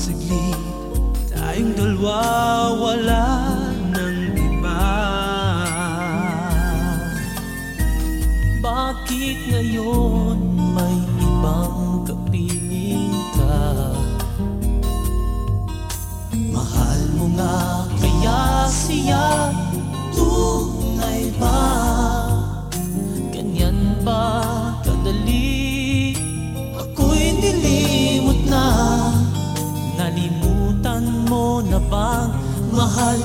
saglit. Tayong dalawa wala Mahal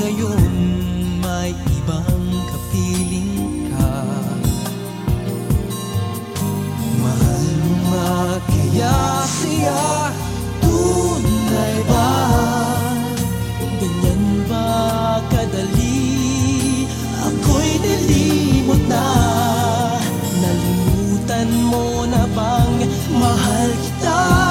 ngayon may ibang kapiling ka Mahal mo nga kaya siya Tunay ba? Ganyan ba kadali? Ako'y nilimot na Nalimutan mo na bang mahal kita?